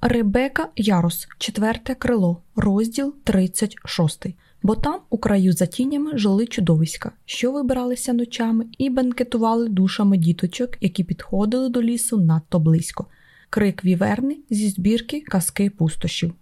Ребека Ярос, четверте крило, розділ 36. Бо там, у краю за тінями, жили чудовиська, що вибиралися ночами і бенкетували душами діточок, які підходили до лісу надто близько. Крик віверни зі збірки казки пустощів.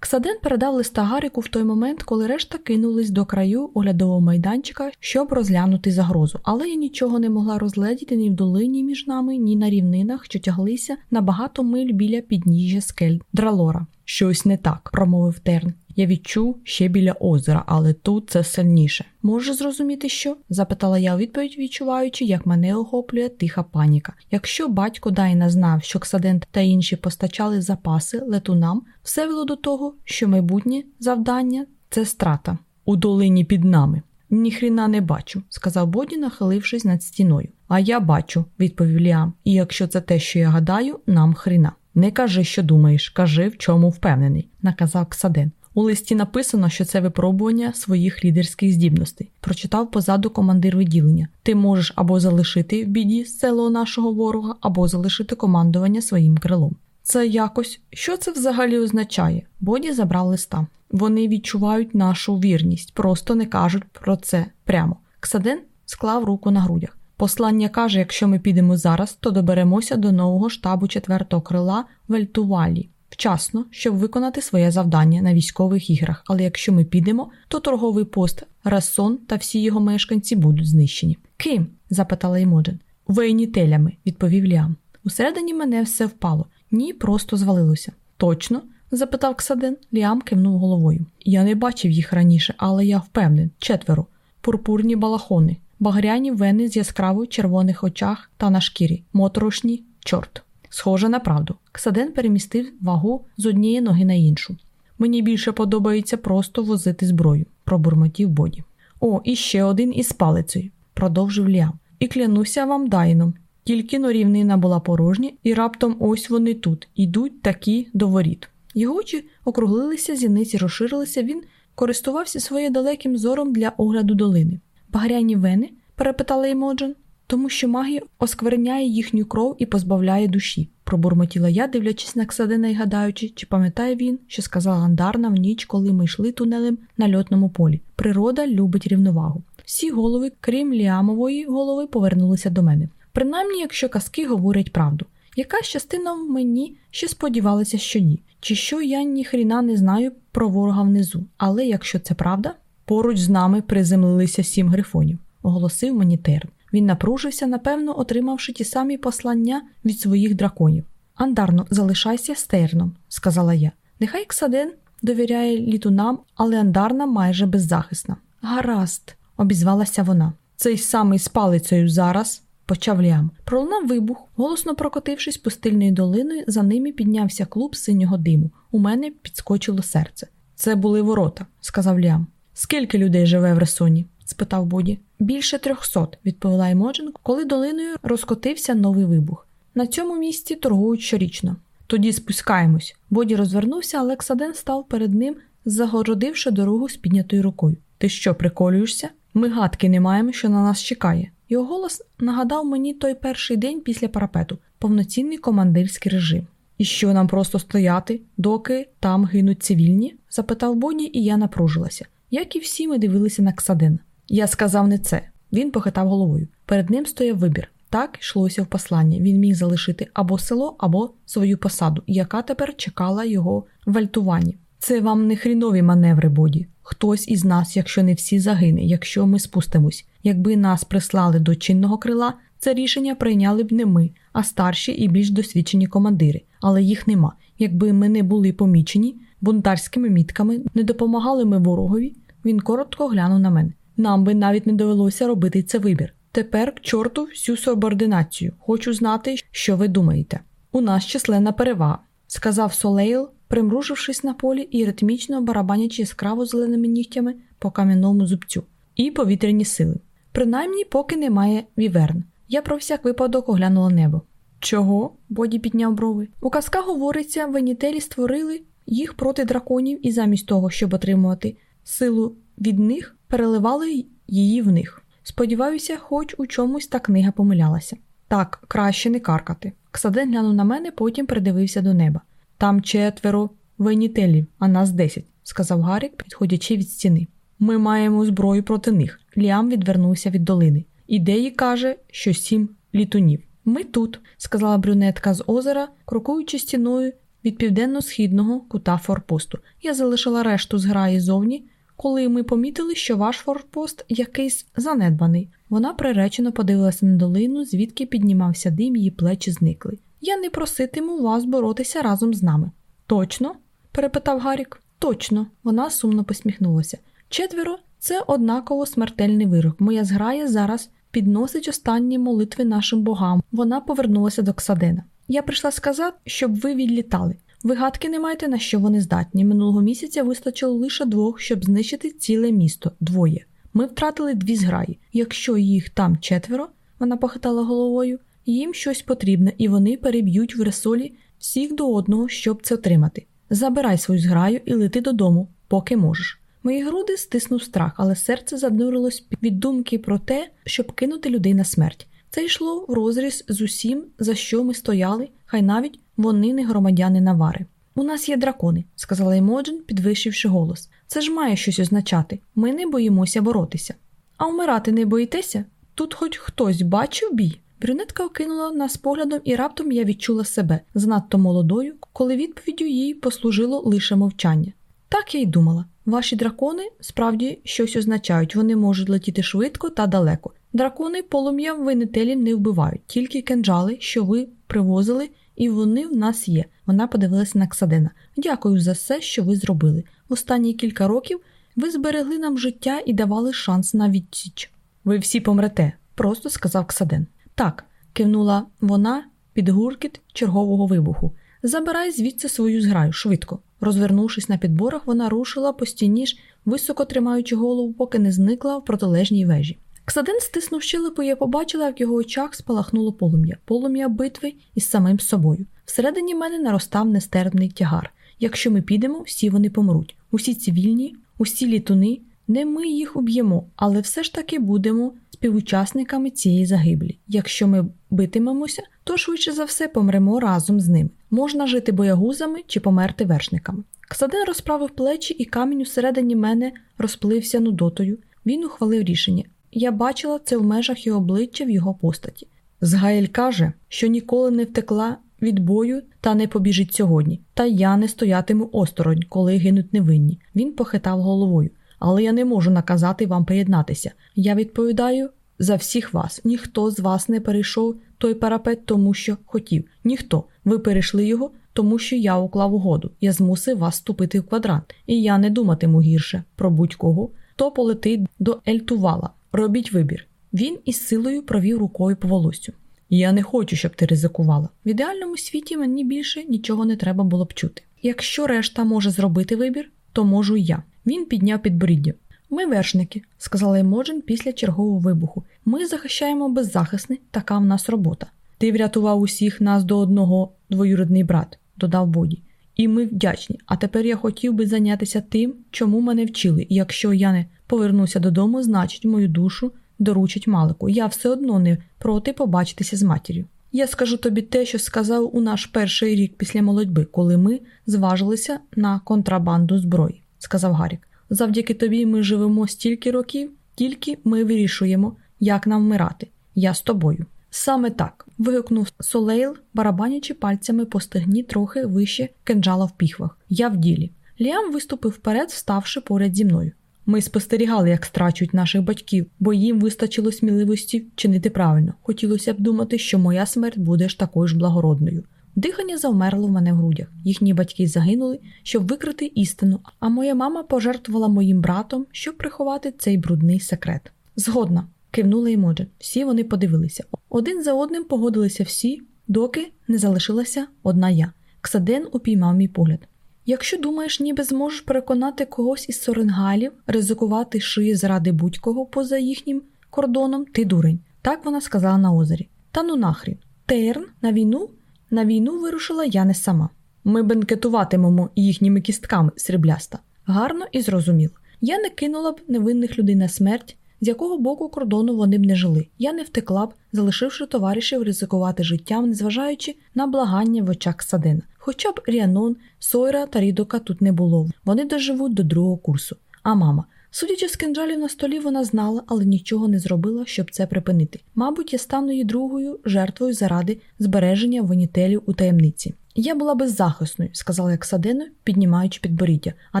Ксаден передав листа Гаріку в той момент, коли решта кинулись до краю оглядового майданчика, щоб розглянути загрозу, але я нічого не могла розгледіти ні в долині між нами, ні на рівнинах, що тяглися на багато миль біля підніжжя скель Дралора. Щось не так, промовив Терн. Я відчув ще біля озера, але тут це сильніше. Можеш зрозуміти, що? запитала я у відповідь, відчуваючи, як мене охоплює тиха паніка. Якщо батько Дайна знав, що Ксадент та інші постачали запаси летунам, все вело до того, що майбутнє завдання це страта у долині під нами. Ніхріна не бачу, сказав Боді, нахилившись над стіною. А я бачу, відповів Ліам, і якщо це те, що я гадаю, нам хріна. Не кажи, що думаєш, кажи, в чому впевнений, наказав Ксаден. У листі написано, що це випробування своїх лідерських здібностей. Прочитав позаду командир відділення. Ти можеш або залишити в біді село нашого ворога, або залишити командування своїм крилом. Це якось що це взагалі означає? Боді забрав листа. Вони відчувають нашу вірність, просто не кажуть про це прямо. Ксаден склав руку на грудях. Послання каже: якщо ми підемо зараз, то доберемося до нового штабу 4-го крила в Ельтувалі вчасно, щоб виконати своє завдання на військових іграх. Але якщо ми підемо, то торговий пост Расон та всі його мешканці будуть знищені. Ким? запитала Імоджен. Вейнітелями, відповів Ліам. Усередині мене все впало, ні, просто звалилося. Точно? запитав Ксаден. Ліам кивнув головою. Я не бачив їх раніше, але я впевнений четверо. Пурпурні балахони, багряні вени з яскраво червоних очах та на шкірі, моторошні чорт. Схоже на правду. Ксаден перемістив вагу з однієї ноги на іншу. Мені більше подобається просто возити зброю, пробурмотів Боді. О, і ще один із палицею, продовжив Ліам. І клянуся вам дайном. Тільки но рівнина була порожня, і раптом ось вони тут, ідуть такі до воріт. Його очі округлилися, зіниці розширилися, він користувався своїм далеким зором для огляду долини. Багряні вени? перепитала Емоджен тому що магія оскверняє їхню кров і позбавляє душі, пробурмотіла я, дивлячись на Ксадина і гадаючи, чи пам'ятає він, що сказала Андарна в ніч, коли ми йшли тунелем на льотному полі. Природа любить рівновагу. Всі голови, крім Ліамової голови, повернулися до мене. Принаймні, якщо казки говорять правду. Якась частина в мені ще сподівалася, що ні, чи що я ні хріна не знаю про ворога внизу, але якщо це правда, поруч з нами приземлилися сім грифонів, оголосив мені Терн. Він напружився, напевно, отримавши ті самі послання від своїх драконів. Андарно, залишайся стерном, сказала я. Нехай Ксаден довіряє літунам, але андарна майже беззахисна. Гаразд, обізвалася вона. Цей самий з палицею зараз. Почав Ліам. Пролунав вибух, голосно прокотившись пустильною долиною, за ними піднявся клуб синього диму. У мене підскочило серце. Це були ворота, сказав Ліам. Скільки людей живе в Ресоні? Спитав Боді. Більше трьохсот, відповіла Емоджен, коли долиною розкотився новий вибух. На цьому місці торгують щорічно. Тоді спускаємось. Боді розвернувся, але Ксаден став перед ним, загородивши дорогу з піднятою рукою. Ти що, приколюєшся? Ми гадки не маємо, що на нас чекає. Його голос нагадав мені той перший день після парапету, повноцінний командирський режим. І що нам просто стояти, доки там гинуть цивільні? запитав Боді, і я напружилася. Як і всі, ми дивилися на Ксадена. Я сказав не це. Він похитав головою. Перед ним стояв вибір. Так йшлося в посланні. Він міг залишити або село, або свою посаду, яка тепер чекала його в вальтуванні. Це вам не хрінові маневри, Боді. Хтось із нас, якщо не всі, загине, якщо ми спустимось. Якби нас прислали до чинного крила, це рішення прийняли б не ми, а старші і більш досвідчені командири, але їх нема. Якби ми не були помічені бунтарськими мітками, не допомагали ми ворогові. Він коротко глянув на мене. Нам би навіть не довелося робити це вибір. Тепер к чорту всю субординацію. Хочу знати, що ви думаєте. У нас численна перевага, сказав Солейл, примружившись на полі і ритмічно барабанячи яскраво зеленими нігтями по кам'яному зубцю, і повітряні сили. Принаймні, поки немає віверн. Я про всяк випадок оглянула небо. Чого? Боді підняв брови. У казках говориться, венітелі створили їх проти драконів і замість того, щоб отримувати силу від них, переливали її в них. Сподіваюся, хоч у чомусь та книга помилялася. Так, краще не каркати. Ксаден глянув на мене, потім придивився до неба. Там четверо венітелів, а нас десять, сказав Гарік, підходячи від стіни. Ми маємо зброю проти них. Ліам відвернувся від долини. Ідеї каже, що сім літунів. Ми тут, сказала брюнетка з озера, крокуючи стіною від південно-східного кута форпосту. Я залишила решту зграї зовні, коли ми помітили, що ваш форпост якийсь занедбаний. Вона приречено подивилася на долину, звідки піднімався дим, її плечі зникли. Я не проситиму вас боротися разом з нами. Точно? перепитав Гарік. Точно, вона сумно посміхнулася. Четверо це однаково смертельний вирок. Моя зграя зараз підносить останні молитви нашим богам. Вона повернулася до Ксадена. Я прийшла сказати, щоб ви відлітали. Ви гадки не маєте, на що вони здатні. Минулого місяця вистачило лише двох, щоб знищити ціле місто двоє. Ми втратили дві зграї. Якщо їх там четверо, вона похитала головою, їм щось потрібне, і вони переб'ють в ресолі всіх до одного, щоб це отримати. Забирай свою зграю і лети додому, поки можеш. Мої груди стиснув страх, але серце задурилось від думки про те, щоб кинути людей на смерть. Це йшло в розріз з усім, за що ми стояли, хай навіть вони не громадяни Навари. У нас є дракони, сказала Емоджен, підвищивши голос. Це ж має щось означати. Ми не боїмося боротися. А вмирати не боїтеся? Тут хоч хтось бачив бій. Брюнетка окинула нас поглядом, і раптом я відчула себе занадто молодою, коли відповіддю їй послужило лише мовчання. Так я й думала. Ваші дракони справді щось означають, вони можуть летіти швидко та далеко. Дракони полум'ям винителі не вбивають, тільки кенджали, що ви привозили, і вони в нас є. Вона подивилася на Ксадена. Дякую за все, що ви зробили. Останні кілька років ви зберегли нам життя і давали шанс на відсіч. Ви всі помрете, просто сказав Ксаден. Так, кивнула вона під гуркіт чергового вибуху. Забирай звідси свою зграю швидко. Розвернувшись на підборах, вона рушила по стіні ж, високо тримаючи голову, поки не зникла в протилежній вежі. Ксадин стиснув щелепу, і я побачила, як в його очах спалахнуло полум'я, полум'я битви із самим собою. Всередині мене наростав нестерпний тягар. Якщо ми підемо, всі вони помруть. Усі цивільні, усі літуни, не ми їх уб'ємо, але все ж таки будемо співучасниками цієї загиблі. Якщо ми битимемося, то швидше за все помремо разом з ними. Можна жити боягузами чи померти вершниками. Ксадин розправив плечі, і камінь усередині мене розплився нудотою. Він ухвалив рішення. Я бачила це в межах і обличчя в його постаті. Згаель каже, що ніколи не втекла від бою та не побіжить сьогодні. Та я не стоятиму осторонь, коли гинуть невинні. Він похитав головою. Але я не можу наказати вам приєднатися. Я відповідаю за всіх вас. Ніхто з вас не перейшов той парапет, тому що хотів. Ніхто. Ви перейшли його, тому що я уклав угоду. Я змусив вас вступити в квадрант, і я не думатиму гірше про будь-кого, хто полетить до Ельтувала. Робіть вибір. Він із силою провів рукою по волосю. Я не хочу, щоб ти ризикувала. В ідеальному світі мені більше нічого не треба було б чути. Якщо решта може зробити вибір, то можу і я. Він підняв підборіддя. Ми вершники, сказала Емоджен після чергового вибуху. Ми захищаємо беззахисних, така в нас робота. Ти врятував усіх нас до одного двоюрідний брат, додав Боді. І ми вдячні. А тепер я хотів би зайнятися тим, чому мене вчили, якщо я не повернуся додому, значить мою душу доручить Малику. Я все одно не проти побачитися з матір'ю. Я скажу тобі те, що сказав у наш перший рік після молодьби, коли ми зважилися на контрабанду зброї, сказав Гарік. Завдяки тобі ми живемо стільки років, тільки ми вирішуємо, як нам вмирати. Я з тобою. Саме так. вигукнув Солейл, барабанячи пальцями по стегні трохи вище кинджала в піхвах. Я в ділі. Ліам виступив вперед, вставши поряд зі мною. Ми спостерігали, як страчують наших батьків, бо їм вистачило сміливості чинити правильно. Хотілося б думати, що моя смерть буде ж такою ж благородною. Дихання завмерло в мене в грудях. Їхні батьки загинули, щоб викрити істину, а моя мама пожертвувала моїм братом, щоб приховати цей брудний секрет. Згодна, кивнула Емоджен. Всі вони подивилися. Один за одним погодилися всі, доки не залишилася одна я. Ксаден упіймав мій погляд. Якщо думаєш, ніби зможеш переконати когось із соренгалів, ризикувати шиї заради будь-кого поза їхнім кордоном, ти дурень. Так вона сказала на озері. Та ну нахрін. Терн на війну? На війну вирушила я не сама. Ми бенкетуватимемо їхніми кістками срібляста. Гарно і зрозуміло. Я не кинула б невинних людей на смерть, з якого боку кордону вони б не жили. Я не втекла б, залишивши товаришів ризикувати життям, незважаючи на благання в очах Садина. Хоча б Ріанон, Сойра та Рідока тут не було. Вони доживуть до другого курсу. А мама. Судячи з кинджалів на столі, вона знала, але нічого не зробила, щоб це припинити. Мабуть, я стану її другою жертвою заради збереження вонітелів у таємниці. Я була беззахисною, сказала Ексадена, піднімаючи підборіддя. А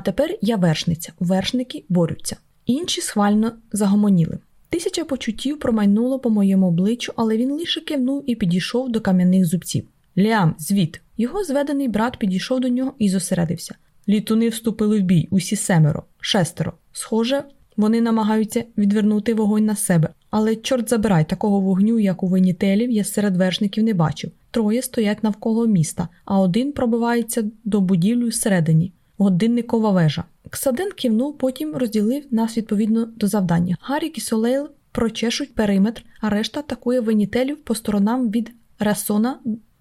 тепер я вершниця. Вершники борються. Інші схвально загомоніли. Тисяча почуттів промайнуло по моєму обличчю, але він лише кивнув і підійшов до кам'яних зубців. Лям, звіт. Його зведений брат підійшов до нього і зосередився. Літуни вступили в бій, усі семеро, шестеро. Схоже, вони намагаються відвернути вогонь на себе, але, чорт забирай, такого вогню, як у Венітелів, я серед вершників не бачив. Троє стоять навколо міста, а один пробивається до будівлі всередині. Годинникова вежа. Ксаден кивнув, потім розділив нас відповідно до завдання. Гарік і Солейл прочешуть периметр, а решта атакує венітелів по сторонам від Ресона,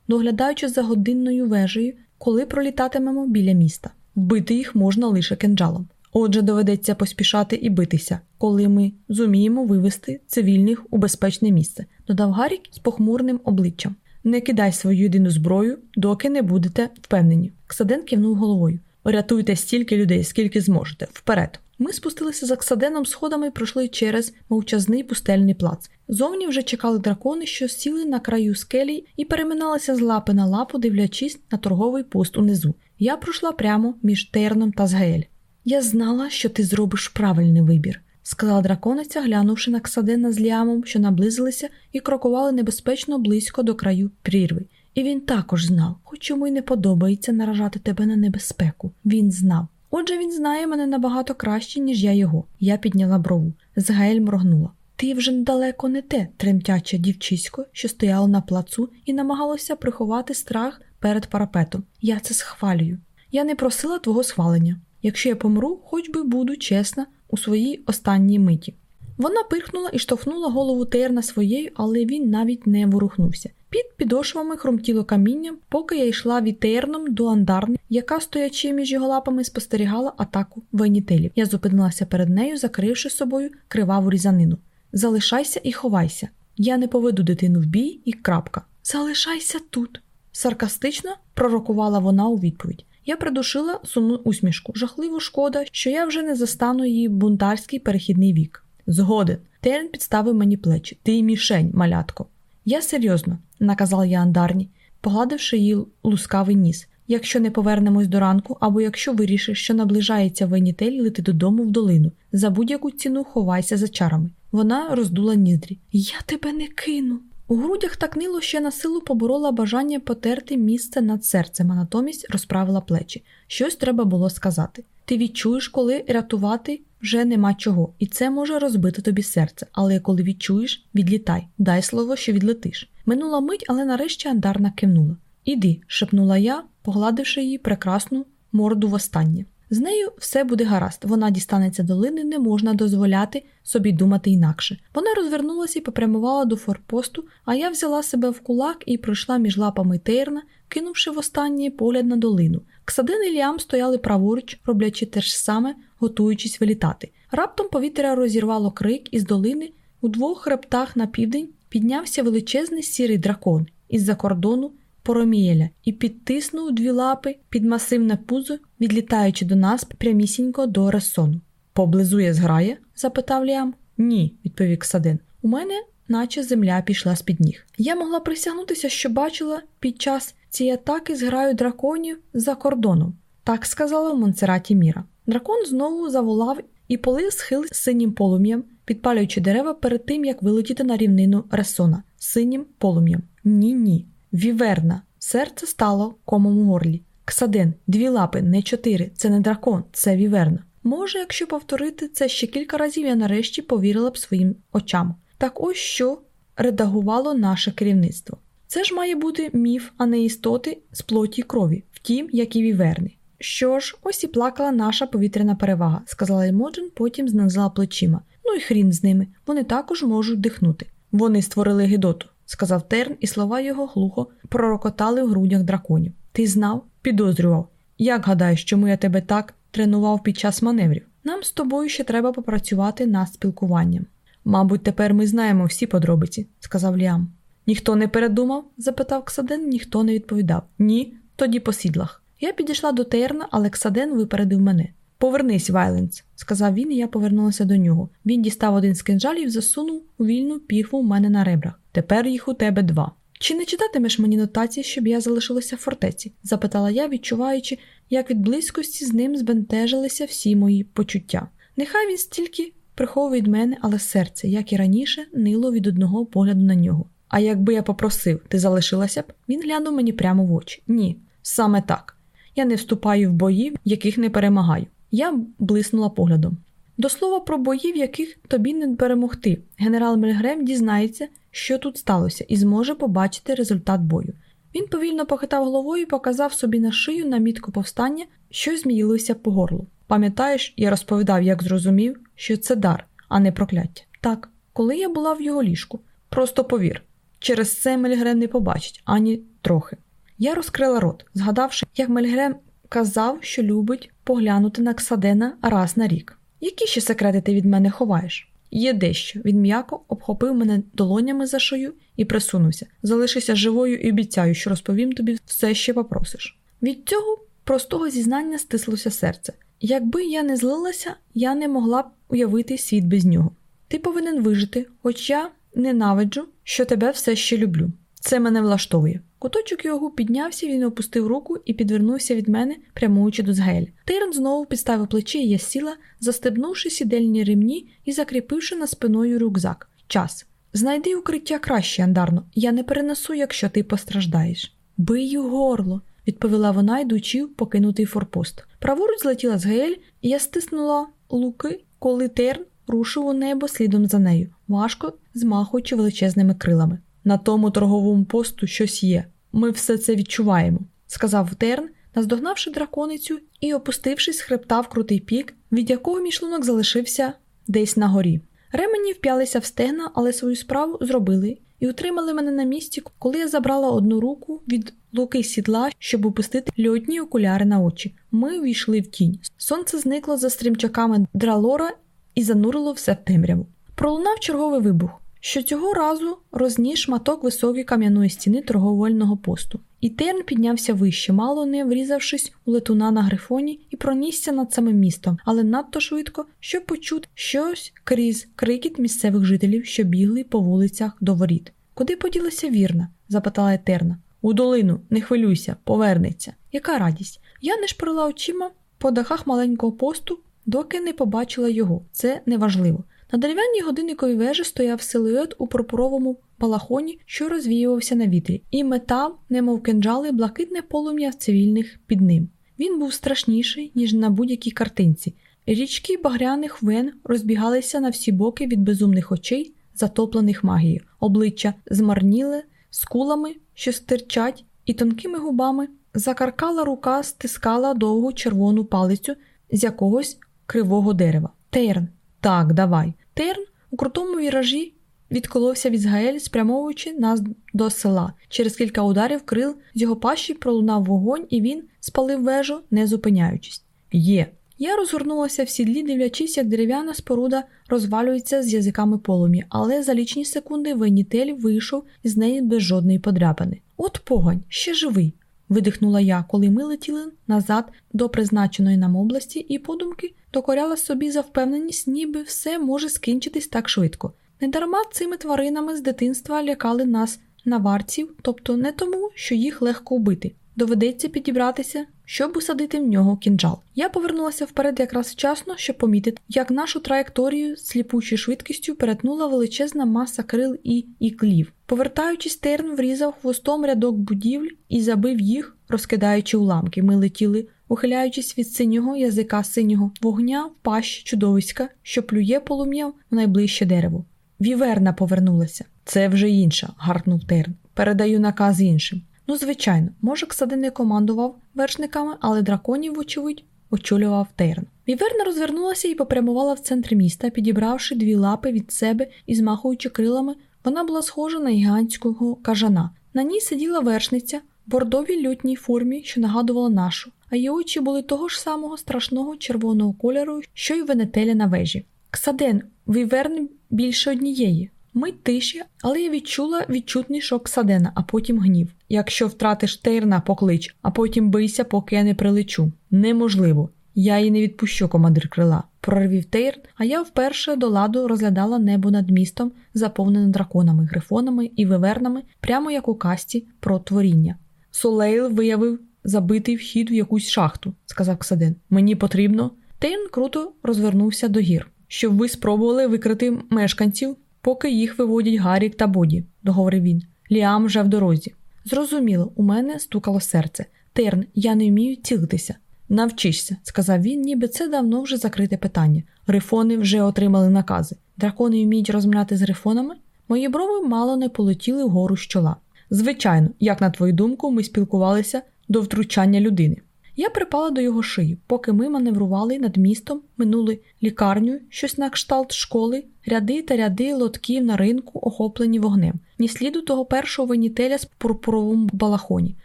доглядаючи за годинною вежею, коли пролітатимемо біля міста. Вбити їх можна лише кинджалом. Отже, доведеться поспішати і битися, коли ми зуміємо вивести цивільних у безпечне місце, додав Гарік з похмурним обличчям. Не кидай свою єдину зброю, доки не будете впевнені. Ксаден кивнув головою. Рятуйте стільки людей, скільки зможете. Вперед. Ми спустилися за Ксаденом сходами і пройшли через мовчазний пустельний плац. Зовні вже чекали дракони, що сіли на краю скелі і переминалися з лапи на лапу, дивлячись на торговий пост унизу. Я пройшла прямо між Терном та Згаель. Я знала, що ти зробиш правильний вибір, сказала дракониця, глянувши на Ксадена з ліамом, що наблизилися і крокували небезпечно близько до краю прірви. І він також знав, хоч йому й не подобається наражати тебе на небезпеку. Він знав. Отже, він знає мене набагато краще, ніж я його. Я підняла брову. Згаель моргнула. Ти вже недалеко не те, тремтяче дівчисько, що стояло на плацу і намагалося приховати страх перед парапетом. Я це схвалюю. Я не просила твого схвалення. Якщо я помру, хоч би буду чесна у своїй останній миті. Вона пирхнула і штовхнула голову Тейрна своєю, але він навіть не ворухнувся. Під підошвами хрумтіло камінням, поки я йшла від Тейрном до андарни, яка, стоячи між його лапами, спостерігала атаку войнітелів. Я зупинилася перед нею, закривши собою криваву різанину. Залишайся і ховайся. Я не поведу дитину в бій і крапка. Залишайся тут. Саркастично пророкувала вона у відповідь. Я придушила сумну усмішку. Жахливо шкода, що я вже не застану її бунтарський перехідний вік. Згоден. Терн підставив мені плечі. Ти мішень, малятко. Я серйозно, наказала я андарні, погладивши її лускавий ніс. Якщо не повернемось до ранку, або якщо вирішиш, що наближається венітель, лети додому в долину. За будь-яку ціну ховайся за чарами. Вона роздула ніздрі. Я тебе не кину. У грудях так нило, що на силу поборола бажання потерти місце над серцем, а натомість розправила плечі. Щось треба було сказати. Ти відчуєш, коли рятувати вже нема чого, і це може розбити тобі серце. Але коли відчуєш, відлітай, дай слово, що відлетиш. Минула мить, але нарешті Андарна кивнула. Іди, шепнула я, погладивши її прекрасну морду востаннє. З нею все буде гаразд, вона дістанеться долини, не можна дозволяти собі думати інакше. Вона розвернулася і попрямувала до форпосту, а я взяла себе в кулак і пройшла між лапами Тейрна, кинувши в останній погляд на долину. Ксадин і Ліам стояли праворуч, роблячи те ж саме, готуючись вилітати. Раптом повітря розірвало крик із долини у двох хребтах на південь піднявся величезний сірий дракон із-за кордону. Поромієля і підтиснув дві лапи під масивне пузо, відлітаючи до нас прямісінько до Ресону. Поблизує зграє? запитав Ліам. Ні, відповів Ксадин. У мене, наче земля пішла з під ніг. Я могла присягнутися, що бачила під час цієї атаки зграю драконів за кордоном, так сказала в Монсераті Міра. Дракон знову заволав і полив схил синім полум'ям, підпалюючи дерева перед тим, як вилетіти на рівнину Ресона синім полум'ям. Ні, ні. Віверна. Серце стало комом у горлі. Ксаден, дві лапи, не чотири. Це не дракон, це віверна. Може, якщо повторити це ще кілька разів, я нарешті повірила б своїм очам. Так ось що редагувало наше керівництво. Це ж має бути міф, а не істоти з плоті й крові, втім, як і віверни. Що ж, ось і плакала наша повітряна перевага, сказала Емоджин, потім знизила плечима. Ну і хрін з ними, вони також можуть дихнути. Вони створили Гедоту сказав Терн, і слова його глухо пророкотали в грудях драконів. Ти знав? Підозрював. Як гадаєш, чому я тебе так тренував під час маневрів? Нам з тобою ще треба попрацювати над спілкуванням. Мабуть, тепер ми знаємо всі подробиці, сказав Ліам. Ніхто не передумав? запитав Ксаден, ніхто не відповідав. Ні, Тоді по сідлах. Я підійшла до Терна, але Ксаден випередив мене. Повернись, Вайленс, сказав він, і я повернулася до нього. Він дістав один з кинжалів засунув у вільну пірву в мене на ребрах. Тепер їх у тебе два. Чи не читатимеш мені нотації, щоб я залишилася в фортеці? запитала я, відчуваючи, як від близькості з ним збентежилися всі мої почуття. Нехай він стільки приховує від мене, але серце, як і раніше, нило від одного погляду на нього. А якби я попросив, ти залишилася б? Він глянув мені прямо в очі. Ні, саме так. Я не вступаю в бої, в яких не перемагаю. Я блиснула поглядом. До слова про бої, в яких тобі не перемогти. Генерал Мельгрем дізнається, що тут сталося, і зможе побачити результат бою. Він повільно похитав головою і показав собі на шию на мітку повстання, що зміїлося по горлу. Пам'ятаєш, я розповідав, як зрозумів, що це дар, а не прокляття. Так, коли я була в його ліжку, просто повір. Через це Мельгрем не побачить ані трохи. Я розкрила рот, згадавши, як Мельгрем казав, що любить поглянути на Ксадена раз на рік. Які ще секрети ти від мене ховаєш? Є дещо. Він м'яко обхопив мене долонями за шию і присунувся. Залишися живою і обіцяю, що розповім тобі все, що попросиш. Від цього простого зізнання стислося серце. Якби я не злилася, я не могла б уявити світ без нього. Ти повинен вижити, хоч я ненавиджу, що тебе все ще люблю. Це мене влаштовує. Куточок його піднявся, він опустив руку і підвернувся від мене, прямуючи до згель. Тирн знову підставив плечі, і я сіла, застебнувши сідельні ремні і закріпивши на спиною рюкзак. Час. Знайди укриття краще, Андарно. Я не перенесу, якщо ти постраждаєш. Бий у горло, відповіла вона, йдучи в покинутий форпост. Праворуч злетіла з гель, і я стиснула луки, коли терн рушив у небо слідом за нею, важко змахуючи величезними крилами. На тому торговому посту щось є. Ми все це відчуваємо, сказав Терн, наздогнавши драконицю і опустившись, хребтав крутий пік, від якого мішлунок залишився десь на горі. Ремені вп'ялися в стегна, але свою справу зробили і утримали мене на місці, коли я забрала одну руку від луки сідла, щоб опустити льотні окуляри на очі. Ми війшли в тінь. Сонце зникло за стрімчаками дралора і занурило все в темряву. Пролунав черговий вибух що цього разу розніс шматок високої кам'яної стіни торговельного посту. І Терн піднявся вище, мало не врізавшись у летуна на грифоні і пронісся над самим містом, але надто швидко, щоб почути щось крізь крикіт місцевих жителів, що бігли по вулицях до воріт. Куди поділася вірна? запитала Етерна. У долину, не хвилюйся, повернеться. Яка радість? Я не шпорила очима по дахах маленького посту, доки не побачила його. Це неважливо. На дерев'яній годинниковій вежі стояв силует у пурпуровому балахоні, що розвіювався на вітрі, і метав, немов кинджали, блакитне полум'я цивільних під ним. Він був страшніший, ніж на будь-якій картинці. Річки багряних вен розбігалися на всі боки від безумних очей, затоплених магією, обличчя змарніле, скулами, що стирчать, і тонкими губами закаркала рука, стискала довгу червону палицю з якогось кривого дерева. Тейрн, так, давай. Терн у крутому віражі відколовся від згаель, спрямовуючи нас до села. Через кілька ударів крил з його пащі пролунав вогонь, і він спалив вежу, не зупиняючись. Є. Я розгорнулася в сідлі, дивлячись, як дерев'яна споруда розвалюється з язиками полум'я, але за лічні секунди Венітель вийшов із неї без жодної подряпини. От погонь, ще живий видихнула я, коли ми летіли назад до призначеної нам області, і подумки докоряла собі за впевненість, ніби все може скінчитись так швидко. Недарма цими тваринами з дитинства лякали нас наварців, тобто не тому, що їх легко вбити. Доведеться підібратися, щоб усадити в нього кінжал. Я повернулася вперед якраз вчасно, щоб помітити, як нашу траєкторію сліпучою швидкістю перетнула величезна маса крил і іклів. Повертаючись, терн врізав хвостом рядок будівль і забив їх, розкидаючи уламки. Ми летіли, ухиляючись від синього язика синього вогня в пащі чудовиська, що плює полум'я в найближче дерево. Віверна повернулася. Це вже інша, гаркнув терн. Передаю наказ іншим. Ну, звичайно, може, Ксади не командував вершниками, але драконів, вочевидь, очолював Терн. Віверна розвернулася і попрямувала в центр міста, підібравши дві лапи від себе і змахуючи крилами, вона була схожа на гігантського кажана. На ній сиділа вершниця бордовій лютній формі, що нагадувала нашу, а її очі були того ж самого страшного червоного кольору, що й венетеля на вежі. Ксаден, віверн більше однієї. Мить тиші, але я відчула відчутний шок Ксадена, а потім гнів. Якщо втратиш Тейрна, поклич, а потім бийся, поки я не прилечу. Неможливо. Я її не відпущу, командир крила, проревів Тейрн, а я вперше до ладу розглядала небо над містом, заповнене драконами, грифонами і вивернами, прямо як у казці про творіння. Солейл виявив забитий вхід в якусь шахту, сказав Ксаден. Мені потрібно. Тейрн круто розвернувся до гір, щоб ви спробували викрити мешканців, поки їх виводять Гарік та Боді, договорив він. Ліам вже в дорозі. Зрозуміло, у мене стукало серце. Терн, я не вмію цілитися. Навчишся, сказав він, ніби це давно вже закрите питання. Грифони вже отримали накази. Дракони вміють розмовляти з грифонами? Мої брови мало не полетіли вгору з чола. Звичайно, як на твою думку, ми спілкувалися до втручання людини. Я припала до його шиї, поки ми маневрували над містом, минули лікарню, щось на кшталт школи, ряди та ряди лотків на ринку, охоплені вогнем, ні сліду того першого винітеля з пурпуровому балахоні.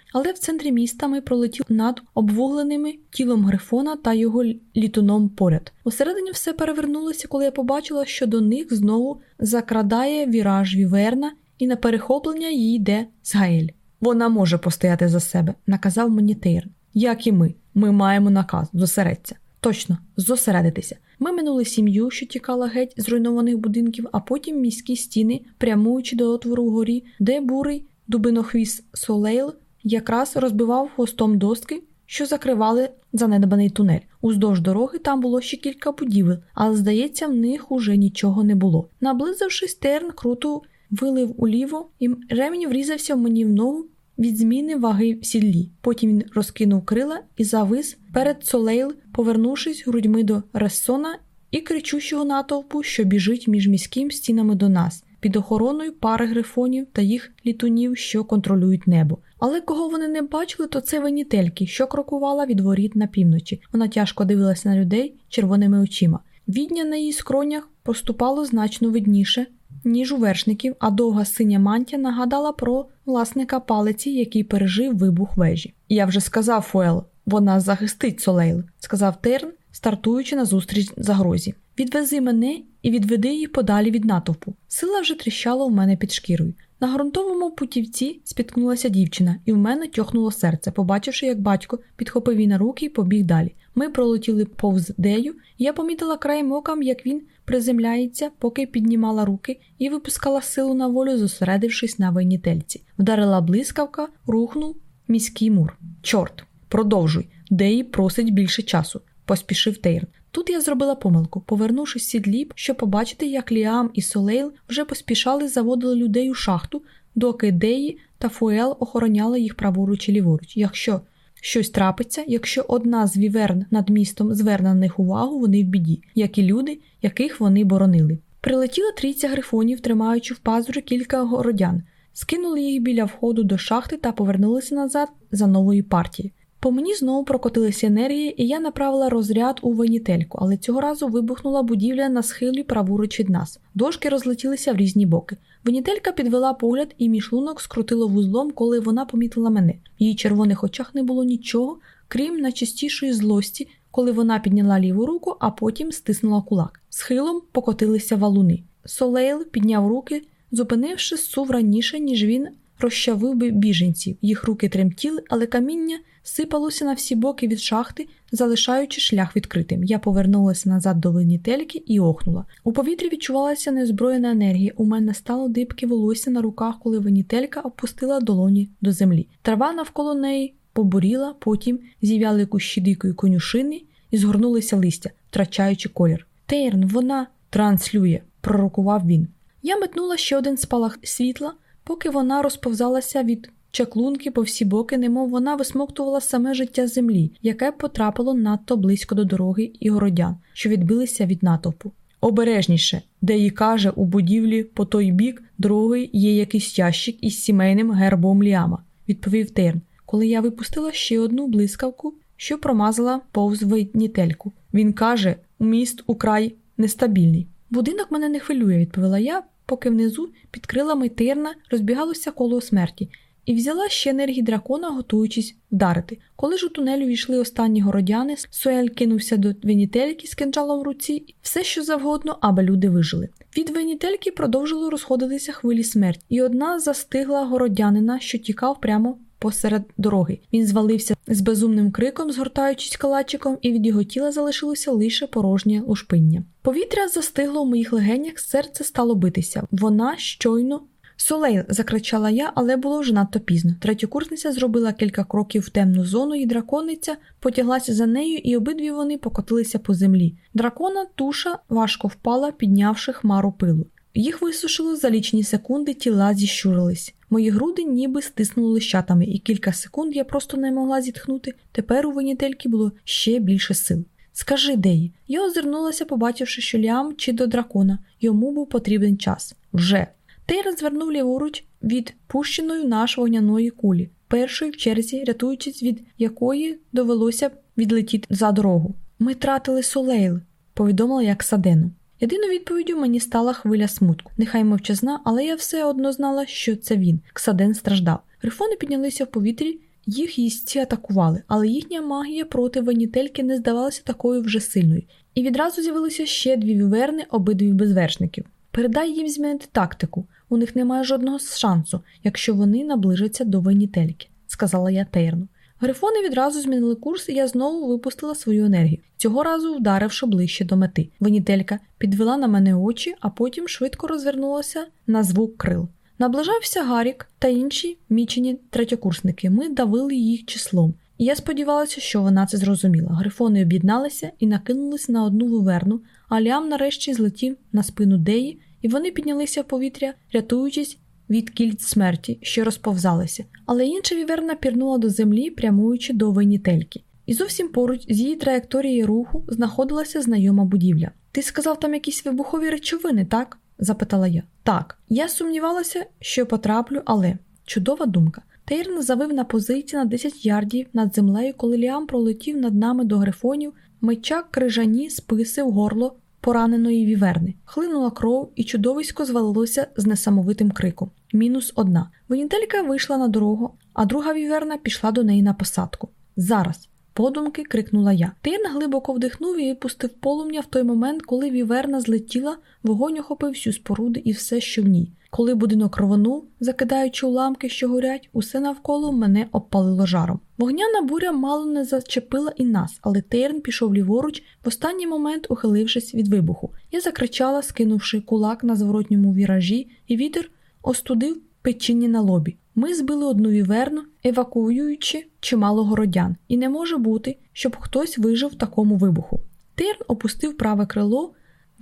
Але в центрі міста ми пролетіли над обвугленими тілом грифона та його літуном поряд. Усередині все перевернулося, коли я побачила, що до них знову закрадає віраж Віверна, і на перехоплення їй йде Згаель. Вона може постояти за себе, наказав мені Тейрн. Як і ми, ми маємо наказ зосередься. Точно, зосередитися. Ми минули сім'ю, що тікала геть з руйнованих будинків, а потім міські стіни, прямуючи до отвору вгорі, де бурий дубинохвіст Солейл якраз розбивав хвостом доски, що закривали занедбаний тунель. Уздовж дороги там було ще кілька будівель, але, здається, в них уже нічого не було. Наблизившись, Тейрн круто вилив уліво, і ремінь врізався мені в ногу від зміни ваги в сідлі. Потім він розкинув крила і завис перед Солейл, повернувшись грудьми до Рессона і кричущого натовпу, що біжить між міським стінами до нас, під охороною пари грифонів та їх літунів, що контролюють небо. Але кого вони не бачили, то це винітельки, що крокувала від воріт на півночі. Вона тяжко дивилася на людей червоними очима. Відня на її скронях поступало значно видніше, ніж у вершників, а довга синя мантія нагадала про власника палиці, який пережив вибух вежі. Я вже сказав Фуел, вона захистить Солейл, сказав Терн, стартуючи на зустріч загрозі. Відвези мене і відведи її подалі від натовпу. Сила вже тріщала у мене під шкірою. На ґрунтовому путівці спіткнулася дівчина, і в мене тьохнуло серце, побачивши, як батько підхопив її на руки і побіг далі. Ми пролетіли повз дею, і я помітила краєм оком, як він приземляється, поки піднімала руки і випускала силу на волю, зосередившись на винітельці. Вдарила блискавка, рухнув міський мур. Чорт, продовжуй, Деї просить більше часу, поспішив Тейрн. Тут я зробила помилку, повернувшись у сідлі, щоб побачити, як Ліам і Солейл вже поспішали заводили людей у шахту, доки Деї та Фуел охороняли їх праворуч і ліворуч. Якщо щось трапиться, якщо одна з віверн над містом зверне на них увагу, вони в біді, як і люди, яких вони боронили. Прилетіла трійця грифонів, тримаючи в пазурах кілька городян, скинули їх біля входу до шахти та повернулися назад за нової партії. По мені знову прокотилися енергії, і я направила розряд у винітельку, але цього разу вибухнула будівля на схилі праворуч від нас. Дошки розлетілися в різні боки. Винітелька підвела погляд, і мій шлунок скрутило вузлом, коли вона помітила мене. В її червоних очах не було нічого, крім найчастішої злості, коли вона підняла ліву руку, а потім стиснула кулак. Схилом покотилися валуни. Солейл підняв руки, зупинивши сув раніше, ніж він розчавив би біженців. Їх руки тремтіли, але каміння сипалося на всі боки від шахти, залишаючи шлях відкритим. Я повернулася назад до винітельки і охнула. У повітрі відчувалася незброєна енергія. У мене стало дибки волосся на руках, коли винітелька опустила долоні до землі. Трава навколо неї побуріла, потім зів'яли кущі дикої конюшини і згорнулися листя, втрачаючи колір. Тейрн, вона транслює, пророкував він. Я метнула ще один спалах світла, поки вона розповзалася від чаклунки по всі боки, немов вона висмоктувала саме життя землі, яке потрапило надто близько до дороги і городян, що відбилися від натовпу. Обережніше, де їй каже, у будівлі по той бік дороги є якийсь ящик із сімейним гербом Ліама, відповів Терн, коли я випустила ще одну блискавку, що промазала повз винітельку. Він каже: міст украй нестабільний. Будинок мене не хвилює, відповіла я, поки внизу під крилами Терна розбігалося коло смерті, і взяла ще енергії дракона, готуючись вдарити. Коли ж у тунелю війшли останні городяни, Суель кинувся до вінітельки з кинджалом в руці, все що завгодно, аби люди вижили. Від венітельки продовжили розходитися хвилі смерті, і одна застигла городянина, що тікав прямо посеред дороги. Він звалився з безумним криком, згортаючись калачиком, і від його тіла залишилося лише порожнє лушпиння. Повітря застигло у моїх легенях, серце стало битися. Вона щойно. Солей, закричала я, але було вже надто пізно. Третьокурсниця зробила кілька кроків в темну зону, і дракониця потяглася за нею, і обидві вони покотилися по землі. Дракона туша важко впала, піднявши хмару пилу. Їх висушило за лічні секунди, тіла зіщурились. Мої груди ніби стиснули лищатами, і кілька секунд я просто не могла зітхнути. Тепер у винітельки було ще більше сил. Скажи, Деї. Я озирнулася, побачивши, що лям чи до дракона. Йому був потрібен час. Вже. Тейр звернув ліворуч від пущеної наш вогняної кулі, першої в черзі, рятуючись від якої довелося відлетіти за дорогу. Ми тратили солейл, повідомила як Садену. Єдиною відповіддю мені стала хвиля смутку. Нехай мовчазна, але я все одно знала, що це він. Ксаден страждав. Грифони піднялися в повітрі, їх їстці атакували, але їхня магія проти ванітельки не здавалася такою вже сильною. І відразу з'явилися ще дві віверни, обидві безвершників. Передай їм змінити тактику. У них немає жодного шансу, якщо вони наближаться до ванітельки, сказала я Тейрну. Грифони відразу змінили курс, і я знову випустила свою енергію, цього разу вдаривши ближче до мети. Венітелька підвела на мене очі, а потім швидко розвернулася на звук крил. Наближався Гарік та інші мічені третьокурсники. Ми давили їх числом, я сподівалася, що вона це зрозуміла. Грифони об'єдналися і накинулись на одну виверну, а Лям нарешті злетів на спину Деї, і вони піднялися в повітря, рятуючись від кільць смерті, що розповзалися, але інша віверна пірнула до землі, прямуючи до винітельки. І зовсім поруч з її траєкторією руху знаходилася знайома будівля. Ти сказав там якісь вибухові речовини, так? запитала я. Так, я сумнівалася, що потраплю, але чудова думка. Тейрн завив на позиції на 10 ярдів над землею, коли Ліам пролетів над нами до грифонів, меча крижані списи в горло пораненої віверни. Хлинула кров, і чудовисько звалилося з несамовитим криком. Мінус одна. Венітелька вийшла на дорогу, а друга віверна пішла до неї на посадку. Зараз. Подумки крикнула я. Тирн глибоко вдихнув і випустив полум'я в той момент, коли віверна злетіла, вогонь охопив всю споруди і все, що в ній. Коли будинок рвонув, закидаючи уламки, що горять, усе навколо мене обпалило жаром. Вогняна буря мало не зачепила і нас, але Тейрн пішов ліворуч, в останній момент ухилившись від вибуху. Я закричала, скинувши кулак на зворотньому віражі, і вітер остудив печіння на лобі. Ми збили одну віверну, евакуюючи чимало городян, і не може бути, щоб хтось вижив в такому вибуху. Тейрн опустив праве крило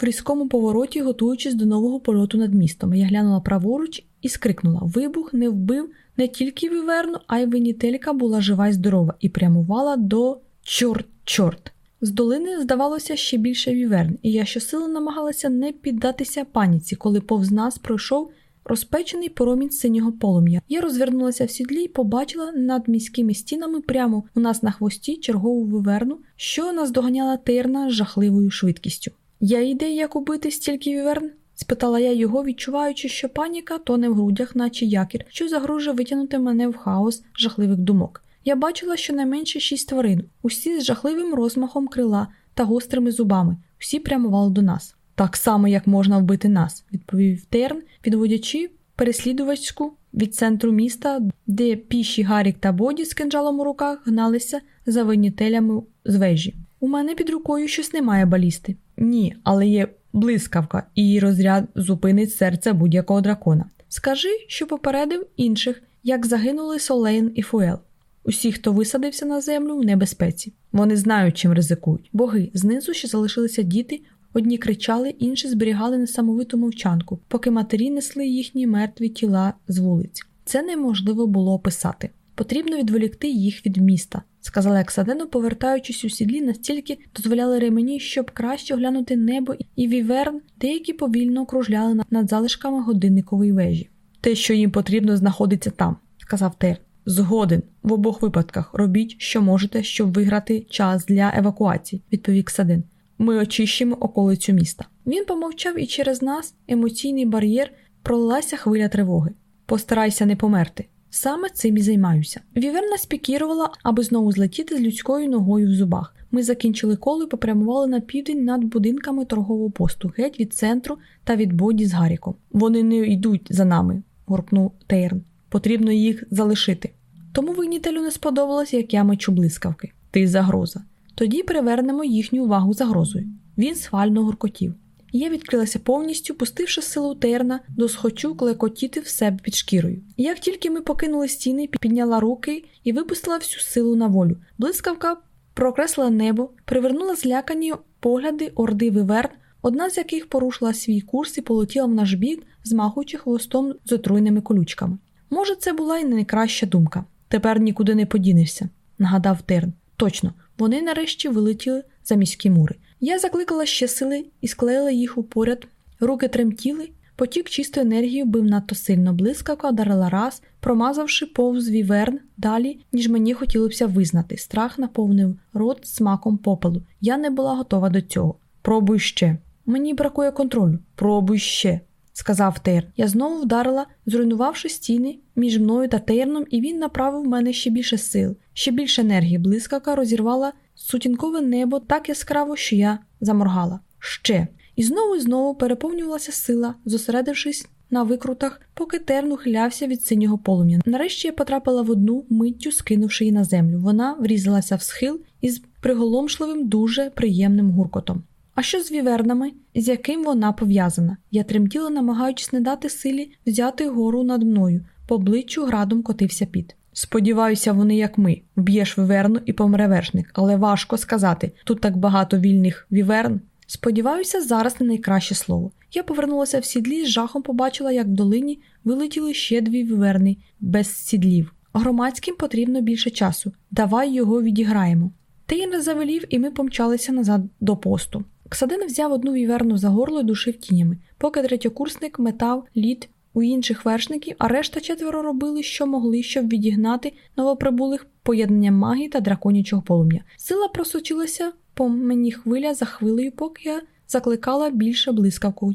в різкому повороті, готуючись до нового польоту над містом. Я глянула праворуч і скрикнула: Вибух не вбив не тільки віверну, а й винітелька була жива й здорова і прямувала до чорт чорт. З долини здавалося ще більше віверн, і я щосили намагалася не піддатися паніці, коли повз нас пройшов розпечений поромінь синього полум'я. Я розвернулася в сідлі і побачила над міськими стінами прямо у нас на хвості чергову виверну, що наздоганяла Тейрна з жахливою швидкістю. Я ідея, як убити стільки віверн? спитала я його, відчуваючи, що паніка тоне в грудях, наче якір, що загрожує витягнути мене в хаос жахливих думок. Я бачила щонайменше шість тварин, усі з жахливим розмахом крила та гострими зубами, всі прямували до нас. Так само, як можна вбити нас, відповів Терн, відводячи переслідувачку від центру міста, де піші Гарік та Боді з кинджалом у руках гналися за винітелями з вежі. У мене під рукою щось немає балісти. Ні, але є блискавка, і її розряд зупинить серце будь-якого дракона. Скажи, що попередив інших, як загинули Солейн і Фуел. Усі, хто висадився на землю, в небезпеці. Вони знають, чим ризикують. Боги знизу ще залишилися діти. Одні кричали, інші зберігали несамовиту мовчанку, поки матері несли їхні мертві тіла з вулиць. Це неможливо було описати. Потрібно відволікти їх від міста, сказала Ексадено, повертаючись у сідлі, настільки дозволяли ремені, щоб краще оглянути небо і віверн, деякі повільно окружляли над залишками годинникової вежі. Те, що їм потрібно, знаходиться там, сказав Тер. Згоден в обох випадках робіть, що можете, щоб виграти час для евакуації, відповів Ксадин. Ми очищимо околицю міста. Він помовчав, і через нас емоційний бар'єр пролилася хвиля тривоги. Постарайся не померти, Саме цим і займаюся. Віверна спікірувала, аби знову злетіти з людською ногою в зубах. Ми закінчили коло і попрямували на південь над будинками торгового посту, геть від центру та від боді з Гаріком. Вони не йдуть за нами, гуркнув Тейрн. Потрібно їх залишити. Тому вигнітелю не сподобалось, як я мечу блискавки. Ти загроза. Тоді привернемо їхню увагу загрозою. Він схвально гуркотів. Я відкрилася повністю, пустивши силу Терна, до схочу клекотіти в себе під шкірою. Як тільки ми покинули стіни, підняла руки і випустила всю силу на волю. Блискавка прокресла небо, привернула злякані погляди орди виверн, одна з яких порушила свій курс і полетіла в наш бік, змахуючи хвостом з отруйними колючками. Може, це була й не найкраща думка. Тепер нікуди не подінешся, нагадав Терн. Точно, вони нарешті вилетіли за міські мури. Я закликала ще сили і склеїла їх у поряд. Руки тремтіли, потік чистої енергії бив надто сильно блискавка, вдарила раз, промазавши повз віверн далі, ніж мені хотілося визнати. Страх наповнив рот смаком попелу. Я не була готова до цього. Пробуй ще. Мені бракує контролю. Пробуй ще сказав Тейр. Я знову вдарила, зруйнувавши стіни між мною та Тейрном, і він направив в мене ще більше сил, ще більше енергії. Блискавка розірвала сутінкове небо так яскраво, що я заморгала. Ще. І знову і знову переповнювалася сила, зосередившись на викрутах, поки терн ухилявся від синього полум'я. Нарешті я потрапила в одну миттю, скинувши її на землю. Вона врізалася в схил із приголомшливим, дуже приємним гуркотом. А що з вівернами, з яким вона пов'язана? Я тремтіла, намагаючись не дати силі взяти гору над мною, по обличчю градом котився піт. Сподіваюся, вони, як ми, вб'єш віверну і помре вершник, але важко сказати тут так багато вільних віверн. Сподіваюся, зараз не найкраще слово. Я повернулася в сідлі з жахом побачила, як в долині вилетіли ще дві віверни без сідлів. Громадським потрібно більше часу. Давай його відіграємо. Тейн завелів, і ми помчалися назад до посту. Ксадин взяв одну віверну за горло і душив тінями, поки третьокурсник метав лід у інших вершників, а решта четверо робили, що могли, щоб відігнати новоприбулих поєднанням магії та драконячого полум'я. Сила просочилася по мені хвиля за хвилею, поки я закликала більше блискавку,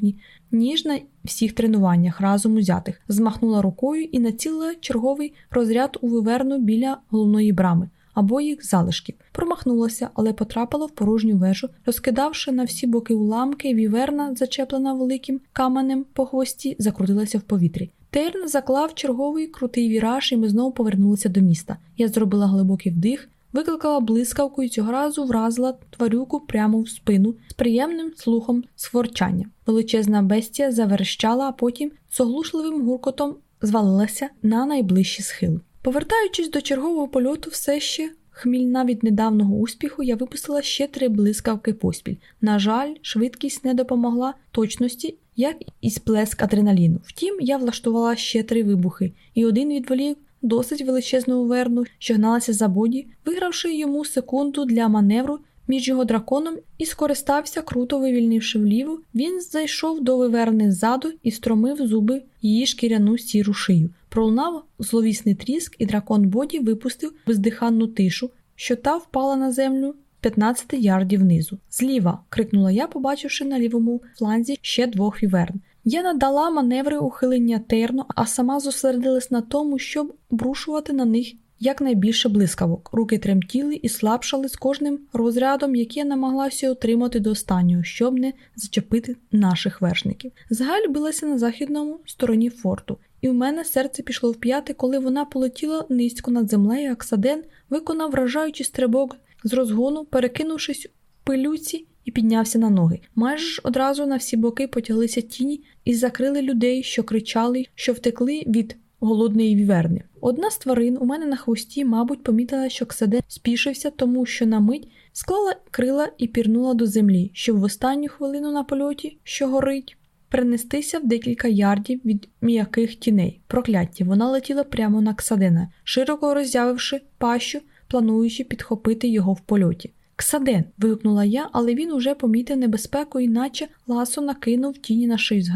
ніж на всіх тренуваннях разом узятих, змахнула рукою і націлила черговий розряд у виверну біля головної брами або їх залишків. Промахнулася, але потрапила в порожню вежу, розкидавши на всі боки уламки, віверна, зачеплена великим каменем по хвості, закрутилася в повітрі. Терн заклав черговий крутий віраж, і ми знову повернулися до міста. Я зробила глибокий вдих, викликала блискавку і цього разу вразила тварюку прямо в спину з приємним слухом сворчання. Величезна бестія заверещала, а потім з оглушливим гуркотом звалилася на найближчий схил. Повертаючись до чергового польоту, все ще хмільна від недавнього успіху, я випустила ще три блискавки поспіль. На жаль, швидкість не допомогла точності, як і сплеск адреналіну. Втім, я влаштувала ще три вибухи, і один відволік досить величезну верну, що гналася за боді, вигравши йому секунду для маневру між його драконом і скористався, круто вивільнивши вліво, він зайшов до виверни ззаду і стромив зуби її шкіряну сіру шию. Пролунав зловісний тріск, і дракон Боді випустив бездиханну тишу, що та впала на землю 15 ярдів внизу. Зліва. крикнула я, побачивши на лівому фланзі ще двох віверн. Я надала маневри ухилення терно, а сама зосередилась на тому, щоб обрушувати на них якнайбільше блискавок. Руки тремтіли і слабшали з кожним розрядом, який я намагалася отримати до останнього, щоб не зачепити наших вершників. Згаль билася на західному стороні форту, і в мене серце пішло в п'яти, коли вона полетіла низько над землею, а Ксаден виконав вражаючий стрибок з розгону, перекинувшись у пилюці. І піднявся на ноги. Майже ж одразу на всі боки потяглися тіні і закрили людей, що кричали, що втекли від голодної віверни. Одна з тварин у мене на хвості, мабуть, помітила, що Ксаде спішився, тому що на мить склала крила і пірнула до землі, щоб в останню хвилину на польоті, що горить, перенестися в декілька ярдів від м'яких тіней. Прокляття вона летіла прямо на Ксадена, широко роззявивши пащу, плануючи підхопити його в польоті. Ксаден. вигукнула я, але він уже помітив небезпеку, іначе ласо накинув тіні на шию з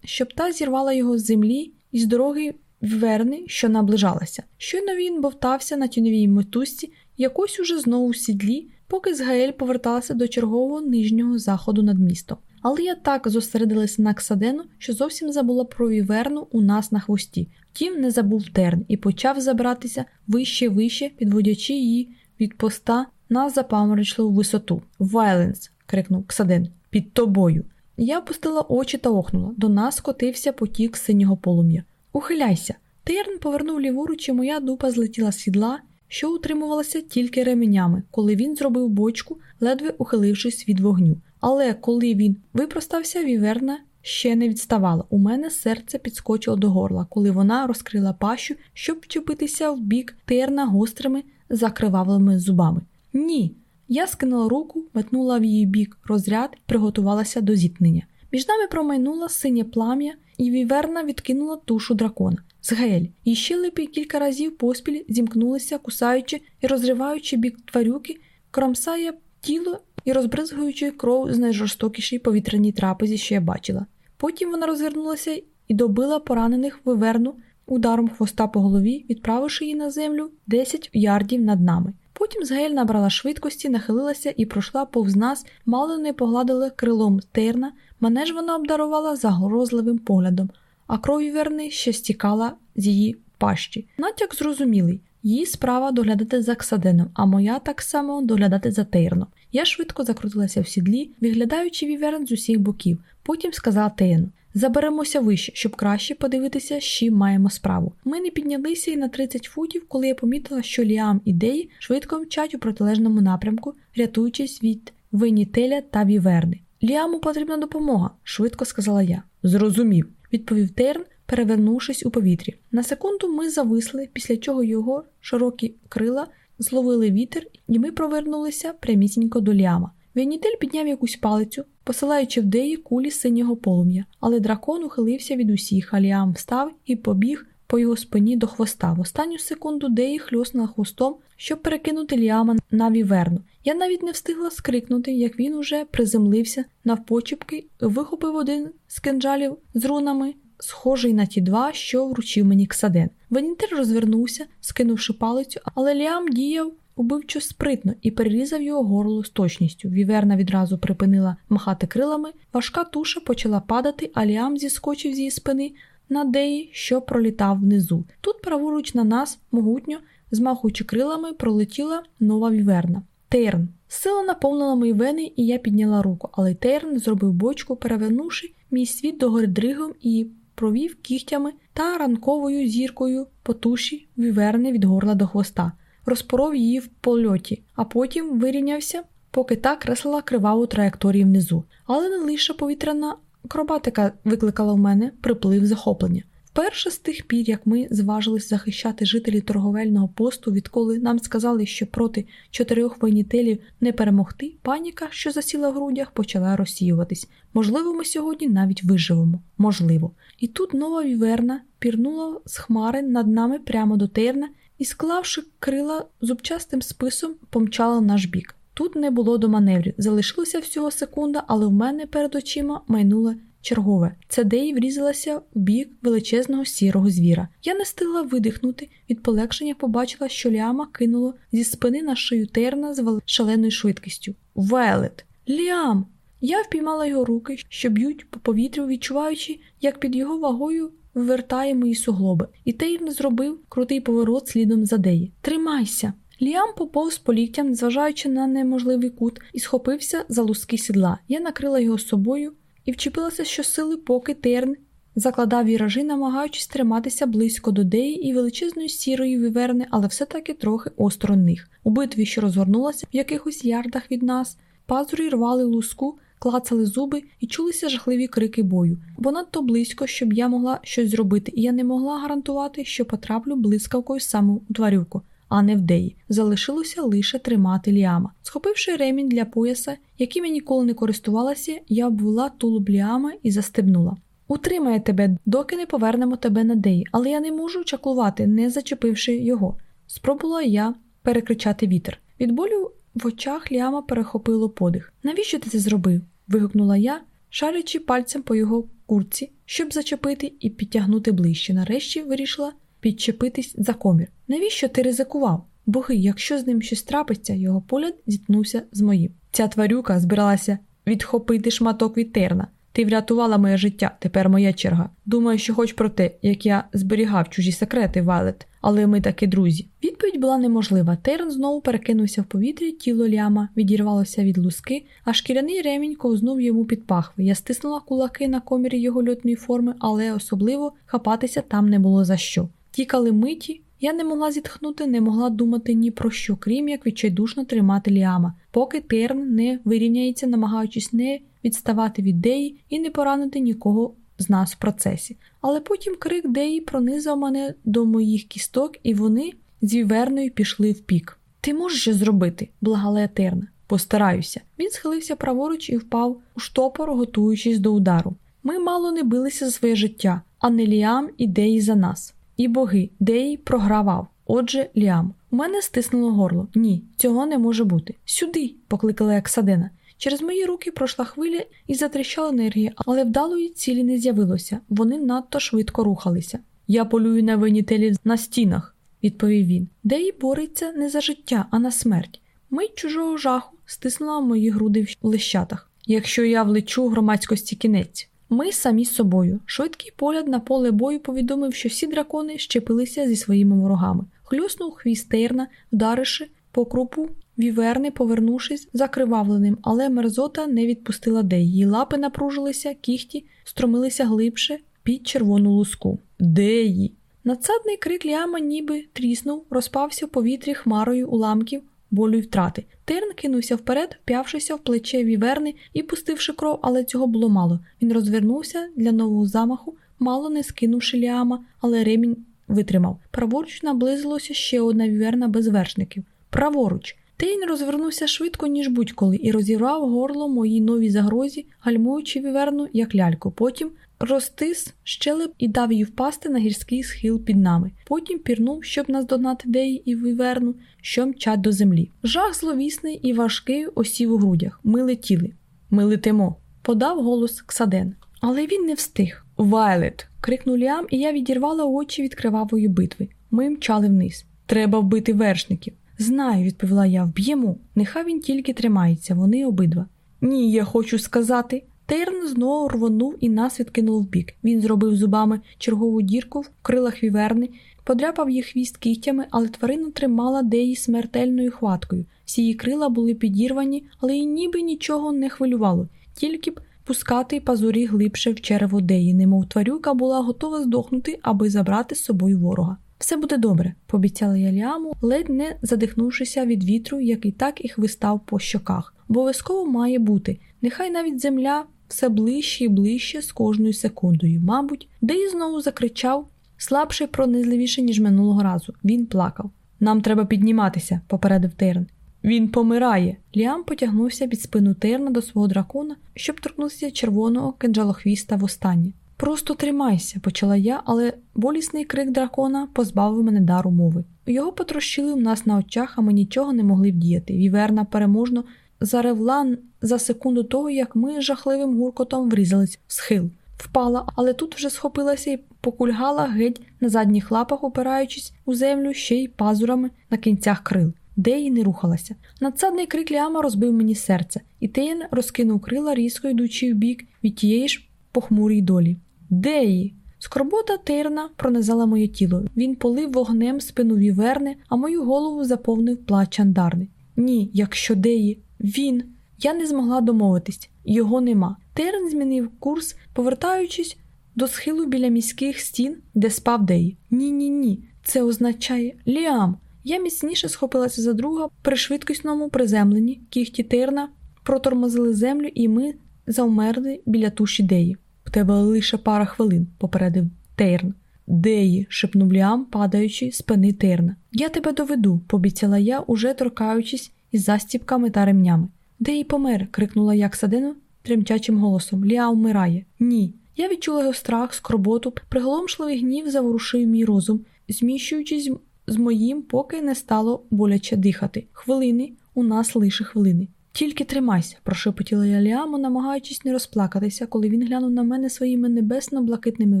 щоб та зірвала його з землі і з дороги Верни, що наближалася. Щойно він бовтався на тіновій мотузці, якось уже знову в сідлі, поки Згаель поверталася до чергового нижнього заходу над містом. Але я так зосередилася на Ксадену, що зовсім забула про віверну у нас на хвості. Втім, не забув терн і почав забратися вище вище, підводячи її від поста на запаморочливу висоту. Вайленс. крикнув Ксаден. Під тобою. Я опустила очі та охнула. До нас котився потік синього полум'я. Ухиляйся. Терн повернув ліворуч, і моя дупа злетіла з сідла, що утримувалася тільки ременями, коли він зробив бочку, ледве ухилившись від вогню. Але коли він випростався, віверна ще не відставала. У мене серце підскочило до горла, коли вона розкрила пащу, щоб вчепитися в бік терна гострими закривавлими зубами. Ні. Я скинула руку, метнула в її бік розряд приготувалася до зіткнення. Між нами промайнула синє плам'я, і віверна відкинула тушу дракона. Згаель. Її щелепі кілька разів поспіль зімкнулися, кусаючи і розриваючи бік тварюки, кромсає тіло і розбризгуючи кров з найжорстокішій повітряній трапезі, що я бачила. Потім вона розвернулася і добила поранених виверну ударом хвоста по голові, відправивши її на землю 10 ярдів над нами. Потім Згаель набрала швидкості, нахилилася і пройшла повз нас, мало не погладила крилом терна, мене ж вона обдарувала загрозливим поглядом, а кров верни ще стікала з її пащі. Натяк зрозумілий. Її справа доглядати за Ксаденом, а моя так само доглядати за Тейрном. Я швидко закрутилася в сідлі, виглядаючи віверн з усіх боків. Потім сказала Тейну Заберемося вище, щоб краще подивитися, з чим маємо справу. Ми не піднялися і на 30 футів, коли я помітила, що Ліам і Деї швидко мчать у протилежному напрямку, рятуючись від винітеля та віверни. Ліаму потрібна допомога, швидко сказала я. Зрозумів, відповів Терн, перевернувшись у повітрі. На секунду ми зависли, після чого його широкі крила зловили вітер, і ми провернулися прямісінько до Ліама. Вінітель підняв якусь палицю, посилаючи в деї кулі синього полум'я, але дракон ухилився від усіх, а Ліам встав і побіг по його спині до хвоста. В останню секунду Деї хльоснула хвостом, щоб перекинути Ліама на віверну. Я навіть не встигла скрикнути, як він уже приземлився навпочіпки вихопив один з кинджалів з рунами, схожий на ті два, що вручив мені Ксаден. Венітер розвернувся, скинувши палицю, але Ліам діяв убивчо спритно і перерізав його горло з точністю. Віверна відразу припинила махати крилами, важка туша почала падати, а Ліам зіскочив з її спини на деї, що пролітав внизу. Тут праворуч на нас, могутньо, змахуючи крилами, пролетіла нова віверна. Тейрн. Сила наповнила мої вени, і я підняла руку, але Тейрн зробив бочку, перевернувши мій світ догори дригом і провів кігтями та ранковою зіркою по туші віверни від горла до хвоста, розпоров її в польоті, а потім вирівнявся, поки та креслила криваву траєкторію внизу. Але не лише повітряна акробатика викликала в мене приплив захоплення. Вперше з тих пір, як ми зважились захищати жителів торговельного посту, відколи нам сказали, що проти чотирьох воєнітелів не перемогти, паніка, що засіла в грудях, почала розсіюватись. Можливо, ми сьогодні навіть виживемо. Можливо. І тут нова віверна пірнула з хмари над нами прямо до терна і, склавши крила зубчастим списом, помчала наш бік. Тут не було до маневрів, залишилося всього секунда, але в мене перед очима майнуло чергове. Це Деї врізалася в бік величезного сірого звіра. Я не стигла видихнути, від полегшення побачила, що ляма кинуло зі спини на шию терна з шаленою швидкістю. Велет! Ліам! Я впіймала його руки, що б'ють по повітрю, відчуваючи, як під його вагою вивертає мої суглоби, і Тейрн зробив крутий поворот слідом за Деї. Тримайся! Ліам поповз по ліктям, незважаючи на неможливий кут, і схопився за луски сідла. Я накрила його собою і вчепилася щосили, поки терн закладав віражі, намагаючись триматися близько до деї і величезної сірої віверни, але все-таки трохи осторонь. У битві, що розгорнулася в якихось ярдах від нас, пазурі рвали луску, клацали зуби і чулися жахливі крики бою, бо надто близько, щоб я могла щось зробити, і я не могла гарантувати, що потраплю блискавкою саме у тварюку а не в деї. Залишилося лише тримати ліама. Схопивши ремінь для пояса, яким я ніколи не користувалася, я обвела тулуб ліама і застебнула. Утримає тебе, доки не повернемо тебе на деї, але я не можу чаклувати, не зачепивши його. Спробувала я перекричати вітер. Від болю в очах Ліама перехопило подих. Навіщо ти це зробив? вигукнула я, шарячи пальцем по його курці, щоб зачепити і підтягнути ближче. Нарешті вирішила підчепитись за комір. Навіщо ти ризикував? Боги, якщо з ним щось трапиться, його погляд зіткнувся з моїм. Ця тварюка збиралася відхопити шматок від терна. Ти врятувала моє життя, тепер моя черга. Думаю, що хоч про те, як я зберігав чужі секрети, Вайлет, але ми таки друзі. Відповідь була неможлива. Терн знову перекинувся в повітрі, тіло ляма відірвалося від луски, а шкіряний ремінь ковзнув йому під пахви. Я стиснула кулаки на комірі його льотної форми, але особливо хапатися там не було за що. Тікали миті. Я не могла зітхнути, не могла думати ні про що, крім як відчайдушно тримати ліама, поки терн не вирівняється, намагаючись не відставати від Деї і не поранити нікого з нас в процесі. Але потім крик Деї пронизав мене до моїх кісток, і вони з віверною пішли в пік. Ти можеш що зробити, благала Етерна. Постараюся. Він схилився праворуч і впав у штопор, готуючись до удару. Ми мало не билися за своє життя, а не Ліам і Деї за нас. І боги, Деї програвав. Отже, Ліам. У мене стиснуло горло. Ні, цього не може бути. Сюди, покликала Ексадена. Через мої руки пройшла хвиля і затріщала енергія, але вдалої цілі не з'явилося. Вони надто швидко рухалися. Я полюю на винітелі на стінах, відповів він. Деї бореться не за життя, а на смерть. Мить чужого жаху стиснула мої груди в лищатах. Якщо я влечу громадськості кінець. Ми самі з собою. Швидкий погляд на поле бою повідомив, що всі дракони щепилися зі своїми ворогами. Хлюснув хвіст Терна, вдаривши по крупу віверни, повернувшись закривавленим, але мерзота не відпустила де. Її лапи напружилися, кіхті стромилися глибше під червону луску. Деї? Надсадний крик Ліама ніби тріснув, розпався в повітрі хмарою уламків, болю й втрати. Терн кинувся вперед, вп'явшися в плече віверни і пустивши кров, але цього було мало. Він розвернувся для нового замаху, мало не скинувши Ліама, але ремінь витримав. Праворуч наблизилося ще одна віверна без вершників. Праворуч. Тейн розвернувся швидко, ніж будь-коли, і розірвав горло моїй новій загрозі, гальмуючи віверну, як ляльку. Потім розтис щелеп і дав їй впасти на гірський схил під нами. Потім пірнув, щоб наздогнати деї і віверну, що мчать до землі. Жах зловісний і важкий осів у грудях. Ми летіли. Ми летимо. Подав голос Ксаден. Але він не встиг. Вайлет. крикнув Ліам, і я відірвала очі від кривавої битви. Ми мчали вниз. Треба вбити вершників. Знаю, відповіла я, вб'ємо. Нехай він тільки тримається, вони обидва. Ні, я хочу сказати. Терн знову рвонув і нас відкинув вбік. Він зробив зубами чергову дірку в крилах віверни, подряпав їх хвіст кігтями, але тварина тримала деї смертельною хваткою. Всі її крила були підірвані, але й ніби нічого не хвилювало, тільки б пускати пазурі глибше в черево деї, немов тварюка була готова здохнути, аби забрати з собою ворога. Все буде добре, пообіцяла я Ліаму, ледь не задихнувшися від вітру, який так і хвистав по щоках. Обов'язково має бути. Нехай навіть земля все ближче і ближче з кожною секундою. Мабуть, Дей знову закричав, слабше і пронизливіше, ніж минулого разу. Він плакав. Нам треба підніматися, попередив Терн. Він помирає. Ліам потягнувся під спину Терна до свого дракона, щоб торкнутися червоного кинджалохвіста востаннє. Просто тримайся, почала я, але болісний крик дракона позбавив мене дару мови. Його потрощили в нас на очах, а ми нічого не могли вдіяти. Віверна переможно заревла за секунду того, як ми жахливим гуркотом врізались в схил. Впала, але тут вже схопилася і покульгала геть на задніх лапах, опираючись у землю ще й пазурами на кінцях крил. Деї не рухалася. Надсадний крик Ліама розбив мені серце, і Тейн розкинув крила, різко йдучи в бік від тієї ж похмурій долі. Деї? Скорбота Тейрна пронизала моє тіло. Він полив вогнем спину віверни, а мою голову заповнив плач андарни. Ні, якщо Деї, він. Я не змогла домовитись, його нема. Терн змінив курс, повертаючись до схилу біля міських стін, де спав Деї. Ні, ні, ні. Це означає Ліам. Я міцніше схопилася за друга при швидкісному приземленні, кіхті Терна протормозили землю, і ми завмерли біля туші Деї. В тебе лише пара хвилин, попередив Тейрн. Деї, шепнув Ліам, падаючи з спини Терна. Я тебе доведу, пообіцяла я, уже торкаючись із застіпками та ремнями. Деї помер, крикнула я Ксадену тремтячим голосом. Ліа вмирає. Ні. Я відчула його страх, скорботу, приголомшливий гнів заворушив мій розум, зміщуючись з моїм, поки не стало боляче дихати. Хвилини, у нас лише хвилини. Тільки тримайся, прошепотіла я Ліаму, намагаючись не розплакатися, коли він глянув на мене своїми небесно-блакитними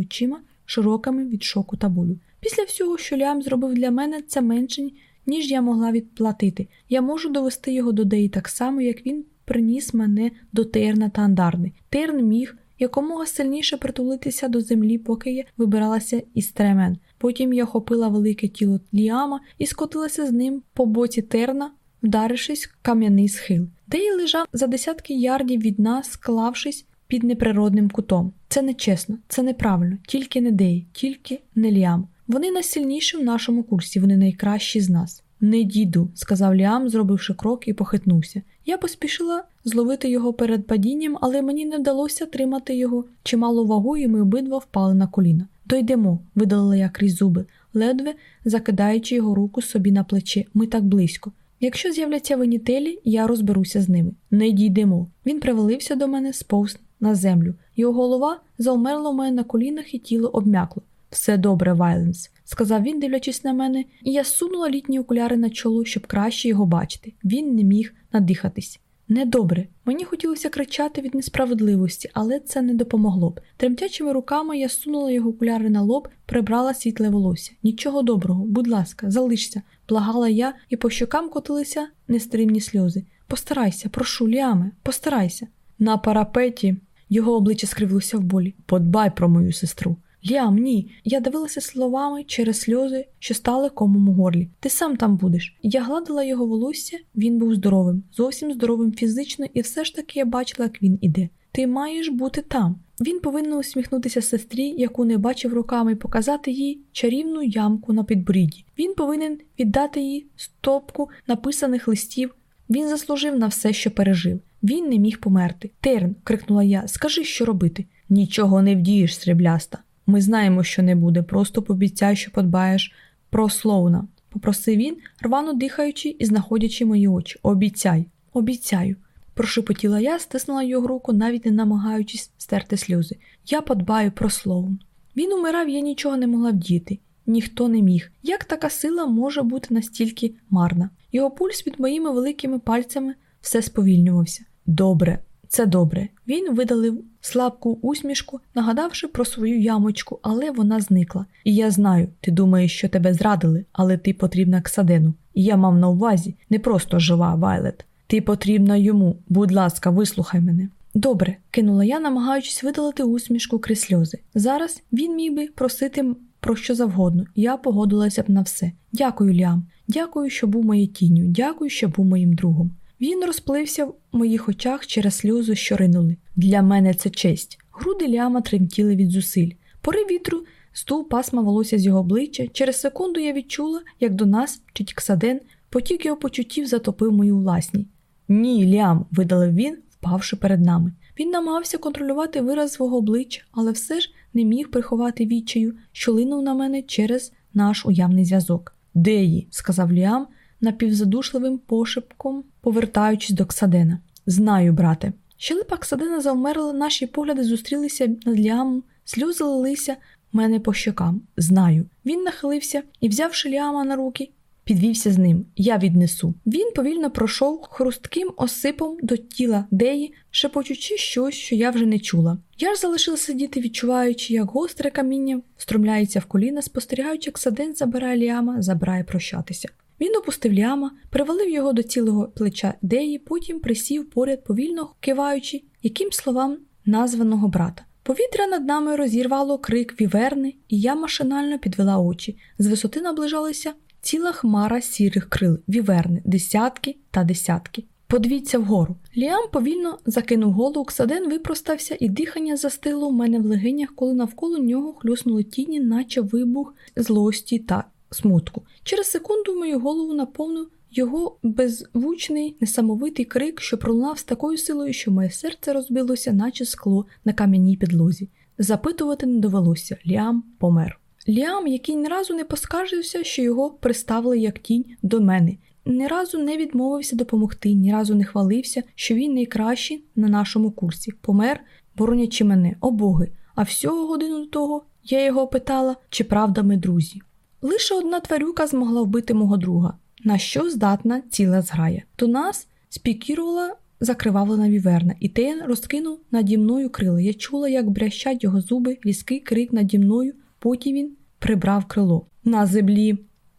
очима, широкими від шоку та болю. Після всього, що Ліам зробив для мене, це менше, ніж я могла відплатити. Я можу довести його до Деї так само, як він приніс мене до Терна та Андарни. Терн міг якомога сильніше притулитися до землі, поки я вибиралася із тремен. Потім я охопила велике тіло Ліама і скотилася з ним по боці терна, вдарившись в кам'яний схил. Деї лежав за десятки ярдів від нас, склавшись під неприродним кутом. Це нечесно, це неправильно, тільки не Деї, тільки не Ліам. Вони найсильніші в нашому курсі, вони найкращі з нас. Не діду, сказав Ліам, зробивши крок і похитнувся. Я поспішила зловити його перед падінням, але мені не вдалося тримати його чимало вагу, і ми обидва впали на коліна. Дойдемо, видалила я крізь зуби, ледве закидаючи його руку собі на плече. Ми так близько. Якщо з'являться винітелі, я розберуся з ними. Не дійдемо. Він привалився до мене, сповз на землю. Його голова завмерла у мене на колінах і тіло обмякло. Все добре, Вайленс, сказав він, дивлячись на мене, і я сунула літні окуляри на чоло, щоб краще його бачити. Він не міг надихатись. Недобре. Мені хотілося кричати від несправедливості, але це не допомогло б. Тремтячими руками я сунула його окуляри на лоб, прибрала світле волосся. Нічого доброго, будь ласка, залишся, благала я, і по щокам котилися нестримні сльози. Постарайся, прошу, Ліаме, постарайся. На парапеті його обличчя скривилося в болі. Подбай про мою сестру. Ліам, ні. Я дивилася словами через сльози, що стали комом у горлі. Ти сам там будеш. Я гладила його волосся, він був здоровим, зовсім здоровим фізично, і все ж таки я бачила, як він іде. Ти маєш бути там. Він повинен усміхнутися сестрі, яку не бачив руками, і показати їй чарівну ямку на підборідді. Він повинен віддати їй стопку написаних листів. Він заслужив на все, що пережив. Він не міг померти. Терн, крикнула я, скажи, що робити. Нічого не вдієш, срібляста. Ми знаємо, що не буде, просто пообіцяй, що подбаєш про Слоуна. Попросив він, рвано дихаючи і знаходячи мої очі. Обіцяй, обіцяю. Прошепотіла я, стиснула його руку, навіть не намагаючись стерти сльози. Я подбаю про Слоун. Він умирав, я нічого не могла вдіти. Ніхто не міг. Як така сила може бути настільки марна? Його пульс під моїми великими пальцями все сповільнювався. Добре, це добре. Він видалив слабку усмішку, нагадавши про свою ямочку, але вона зникла. І я знаю, ти думаєш, що тебе зрадили, але ти потрібна Ксадену. І я мав на увазі не просто жива, Вайлет. Ти потрібна йому. Будь ласка, вислухай мене. Добре, кинула я, намагаючись видалити усмішку крізь сльози. Зараз він міг би просити про що завгодно, я погодилася б на все. Дякую, Ліам. Дякую, що був моєю тінню. Дякую, що був моїм другом. Він розплився в моїх очах через сльози, що ринули. Для мене це честь. Груди ляма тремтіли від зусиль. Пори вітру стув пасма волосся з його обличчя. Через секунду я відчула, як до нас, чуть Ксаден, потік його почуттів затопив мою власні. Ні, лям, видалив він, впавши перед нами. Він намагався контролювати вираз свого обличчя, але все ж не міг приховати відчаю, що линув на мене через наш уявний зв'язок. Деї, сказав Ліам напівзадушливим пошепком, повертаючись до Ксадена. Знаю, брате. Щелепа Ксадена завмерла, наші погляди зустрілися над Ліамом, сльози лилися мене по щокам. Знаю. Він нахилився і, взявши Ліама на руки, підвівся з ним. Я віднесу. Він повільно пройшов хрустким осипом до тіла Деї, шепочучи щось, що я вже не чула. Я ж залишилася сидіти, відчуваючи, як гостре каміння струмляється в коліна, спостерігаючи, як Ксаден забирає Ліама, забирає прощатися. Він опустив ляма, привалив його до цілого плеча Деї, потім присів поряд, повільно киваючи, яким словам названого брата. Повітря над нами розірвало крик віверни, і я машинально підвела очі. З висоти наближалася ціла хмара сірих крил, віверни, десятки та десятки. Подивіться вгору. Ліам повільно закинув голову, Ксаден випростався, і дихання застило у мене в легенях, коли навколо нього хлюснули тіні, наче вибух злості та смутку. Через секунду мою голову наповнив його беззвучний, несамовитий крик, що пролунав з такою силою, що моє серце розбилося, наче скло на кам'яній підлозі. Запитувати не довелося Ліам помер. Ліам, який ні разу не поскаржився, що його приставили як тінь до мене, ні разу не відмовився допомогти, ні разу не хвалився, що він найкращий на нашому курсі, помер, боронячи мене, о боги. А всього годину до того я його питала, чи правда ми друзі. Лише одна тварюка змогла вбити мого друга, на що здатна ціла зграя. До нас спікірувала закривавлена віверна, і Тейн розкинув наді мною крила. Я чула, як брящать його зуби, різкий крик наді мною, потім він прибрав крило. На землі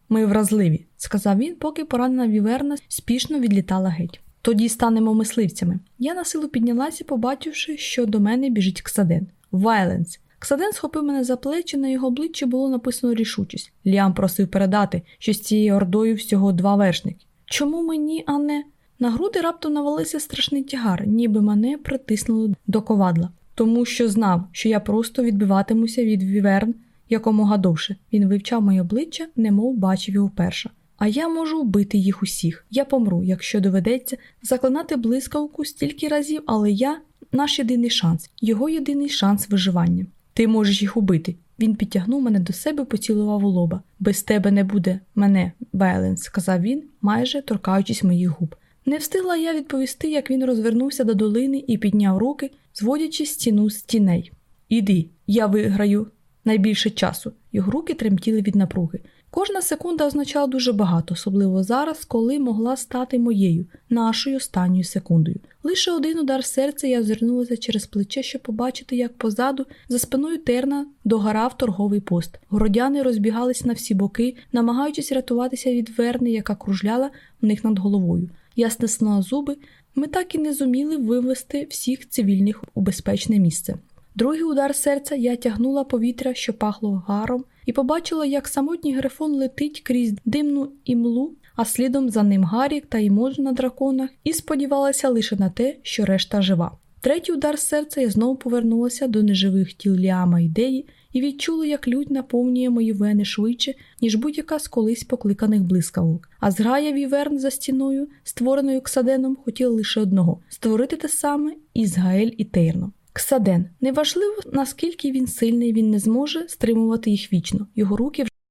ми вразливі, сказав він, поки поранена віверна спішно відлітала геть. Тоді станемо мисливцями. Я на силу піднялася, побачивши, що до мене біжить Ксаден. Вайленс. Ксаден схопив мене за плечі, на його обличчі було написано рішучість. Ліам просив передати, що з цією ордою всього два вершники. Чому мені, а не? На груди раптом навалився страшний тягар, ніби мене притиснули до ковадла, тому що знав, що я просто відбиватимуся від віверн якомога довше. Він вивчав моє обличчя, немов бачив його вперше. А я можу вбити їх усіх. Я помру, якщо доведеться заклинати блискавку стільки разів, але я наш єдиний шанс, його єдиний шанс виживання. Ти можеш їх убити. Він підтягнув мене до себе, поцілував у лоба. Без тебе не буде мене, Байленс, сказав він, майже торкаючись моїх губ. Не встигла я відповісти, як він розвернувся до долини і підняв руки, зводячи стіну з тіней. Іди, я виграю найбільше часу. Його руки тремтіли від напруги. Кожна секунда означала дуже багато, особливо зараз, коли могла стати моєю, нашою останньою секундою. Лише один удар серця я озирнулася через плече, щоб побачити, як позаду, за спиною терна, догорав торговий пост. Городяни розбігались на всі боки, намагаючись рятуватися від верни, яка кружляла в них над головою. Я стиснула зуби. Ми так і не зуміли вивести всіх цивільних у безпечне місце. Другий удар серця я тягнула повітря, що пахло гаром, і побачила, як самотній грифон летить крізь димну імлу, а слідом за ним Гарік та Іможу на драконах, і сподівалася лише на те, що решта жива. Третій удар серця я знову повернулася до неживих тіл Ліама і Деї і відчула, як лють наповнює мої вени швидше, ніж будь-яка з колись покликаних блискавок. А зграя віверн за стіною, створеною Ксаденом, хотіла лише одного створити те саме із Гаель і Тейрном. Ксаден. Неважливо, наскільки він сильний, він не зможе стримувати їх вічно. Його руки